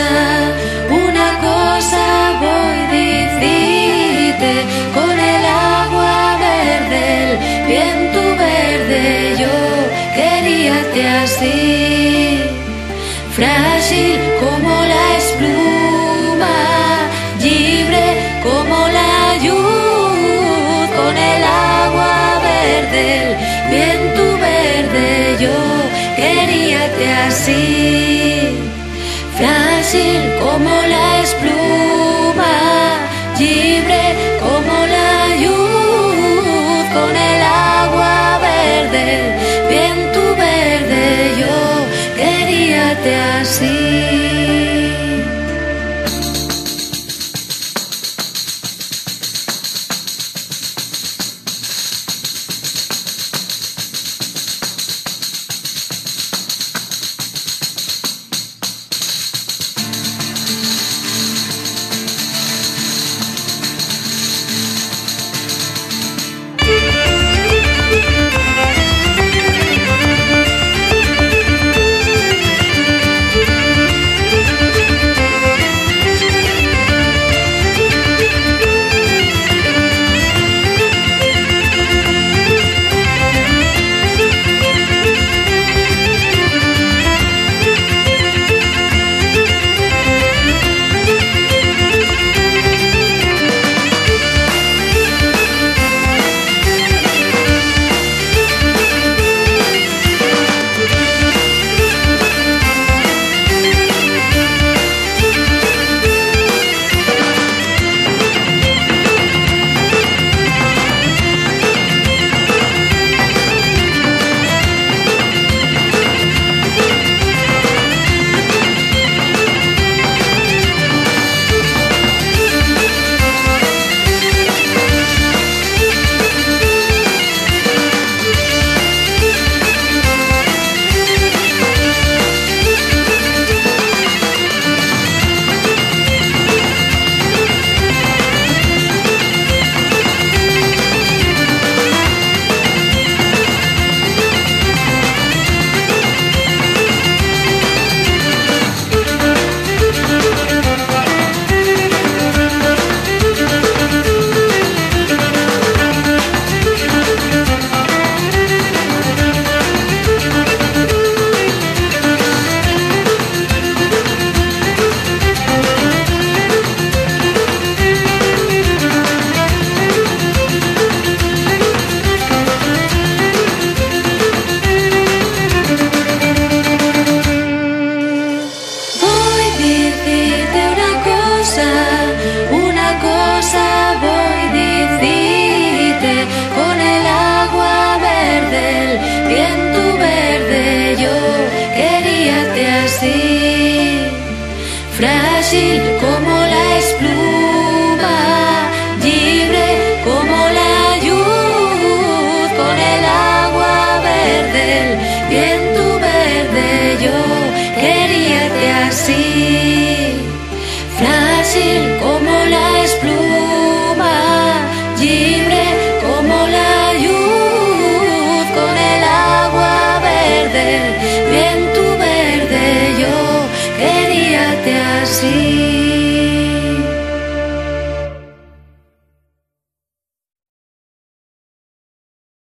una cosa voy decirte con el agua verde, el viento verde, yo queríate así, frágil como la espluma, libre como la luz, con el agua verde, el viento verde, yo queríate así, como la espluma, libre como la luz, con el agua verde, el viento verde, yo queríate así. y en tu verde yo queríate así, frágil como la espluma, libre como la lluvia, con el agua verde, y en tu verde yo queríate así.